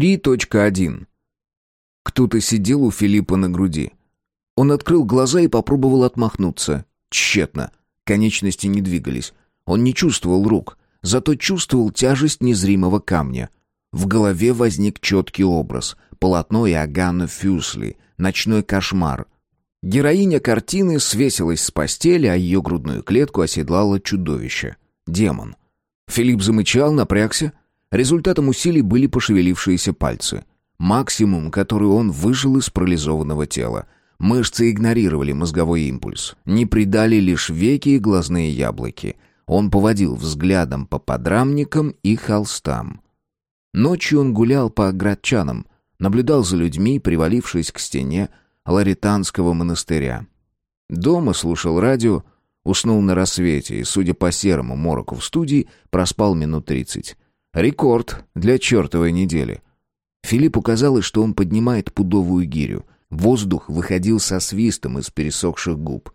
3.1. Кто-то сидел у Филиппа на груди. Он открыл глаза и попробовал отмахнуться. Тщетно. Конечности не двигались. Он не чувствовал рук, зато чувствовал тяжесть незримого камня. В голове возник четкий образ. Полотно Иоганна Фюсли. Ночной кошмар. Героиня картины свесилась с постели, а ее грудную клетку оседлало чудовище. Демон. Филипп замычал, напрягся. Результатом усилий были пошевелившиеся пальцы. Максимум, который он выжил из парализованного тела. Мышцы игнорировали мозговой импульс. Не придали лишь веки и глазные яблоки. Он поводил взглядом по подрамникам и холстам. Ночью он гулял по градчанам, наблюдал за людьми, привалившись к стене Лаританского монастыря. Дома слушал радио, Уснул на рассвете и, судя по серому мороку в студии, проспал минут тридцать. Рекорд для чертовой недели. Филиппу казалось, что он поднимает пудовую гирю. Воздух выходил со свистом из пересохших губ.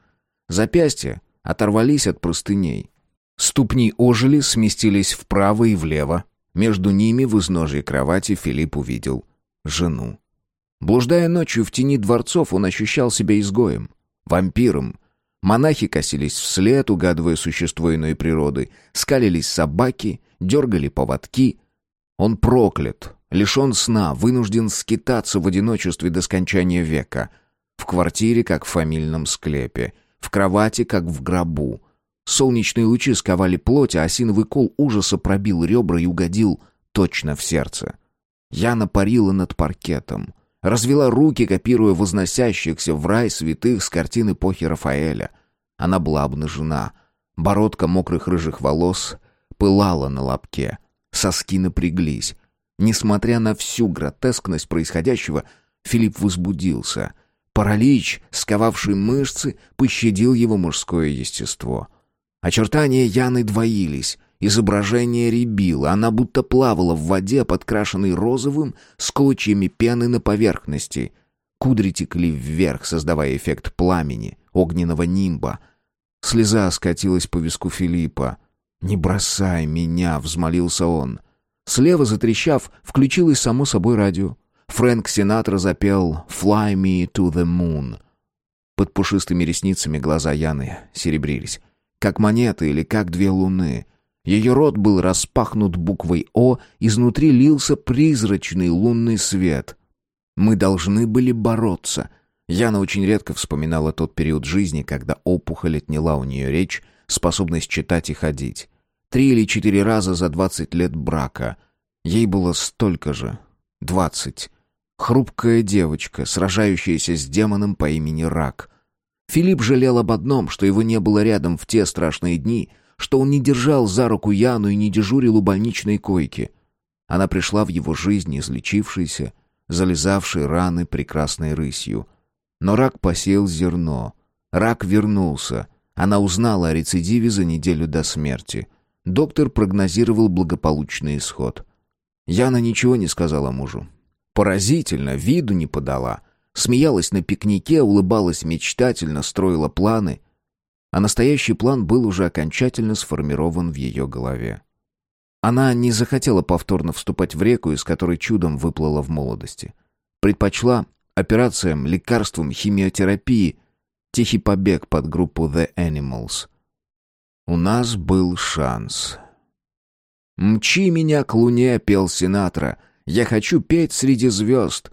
Запястья оторвались от простыней. Ступни ожили, сместились вправо и влево. Между ними в изножье кровати Филипп увидел жену. Блуждая ночью в тени дворцов, он ощущал себя изгоем, вампиром, Монахи косились вслед, угадывая существо иной природы. Скалились собаки, дергали поводки. Он проклят, лишен сна, вынужден скитаться в одиночестве до скончания века. В квартире, как в фамильном склепе. В кровати, как в гробу. Солнечные лучи сковали плоть, а осиновый кол ужаса пробил ребра и угодил точно в сердце. Яна парила над паркетом — развела руки, копируя возносящихся в рай святых с картин эпохи Рафаэля. Она была обнажена. Бородка мокрых рыжих волос пылала на лобке. Соски напряглись. Несмотря на всю гротескность происходящего, Филипп возбудился. Паралич, сковавший мышцы, пощадил его мужское естество. Очертания Яны двоились. Изображение рябило, она будто плавала в воде, подкрашенной розовым, с клочьями пены на поверхности. Кудри текли вверх, создавая эффект пламени, огненного нимба. Слеза скатилась по виску Филиппа. «Не бросай меня!» — взмолился он. Слева, затрещав, включилось само собой радио. Фрэнк Синатра запел «Fly me to the moon». Под пушистыми ресницами глаза Яны серебрились. Как монеты или как две луны — ее рот был распахнут буквой «О», изнутри лился призрачный лунный свет. Мы должны были бороться. Яна очень редко вспоминала тот период жизни, когда опухоль отняла у нее речь, способность читать и ходить. Три или четыре раза за двадцать лет брака. Ей было столько же. Двадцать. Хрупкая девочка, сражающаяся с демоном по имени Рак. Филипп жалел об одном, что его не было рядом в те страшные дни — что он не держал за руку Яну и не дежурил у больничной койки. Она пришла в его жизнь, излечившейся, залезавшей раны прекрасной рысью. Но рак посеял зерно. Рак вернулся. Она узнала о рецидиве за неделю до смерти. Доктор прогнозировал благополучный исход. Яна ничего не сказала мужу. Поразительно, виду не подала. Смеялась на пикнике, улыбалась мечтательно, строила планы а настоящий план был уже окончательно сформирован в ее голове. Она не захотела повторно вступать в реку, из которой чудом выплыла в молодости. Предпочла операциям, лекарствам, химиотерапии, тихий побег под группу The Animals. У нас был шанс. «Мчи меня к луне», — пел Синатра. «Я хочу петь среди звезд».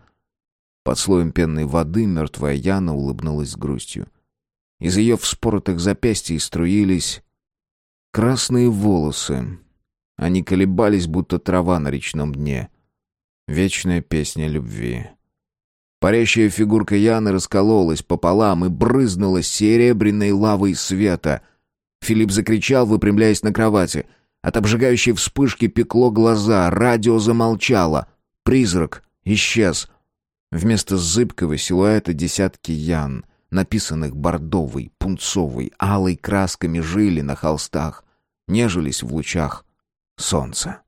Под слоем пенной воды мертвая Яна улыбнулась грустью. Из ее вспоротых запястий струились красные волосы. Они колебались, будто трава на речном дне. Вечная песня любви. Парящая фигурка Яны раскололась пополам и брызнула серебряной лавой света. Филипп закричал, выпрямляясь на кровати. От обжигающей вспышки пекло глаза, радио замолчало. Призрак исчез. Вместо зыбкого силуэта десятки Ян — написанных бордовой, пунцовой, алой красками жили на холстах, нежились в лучах солнца.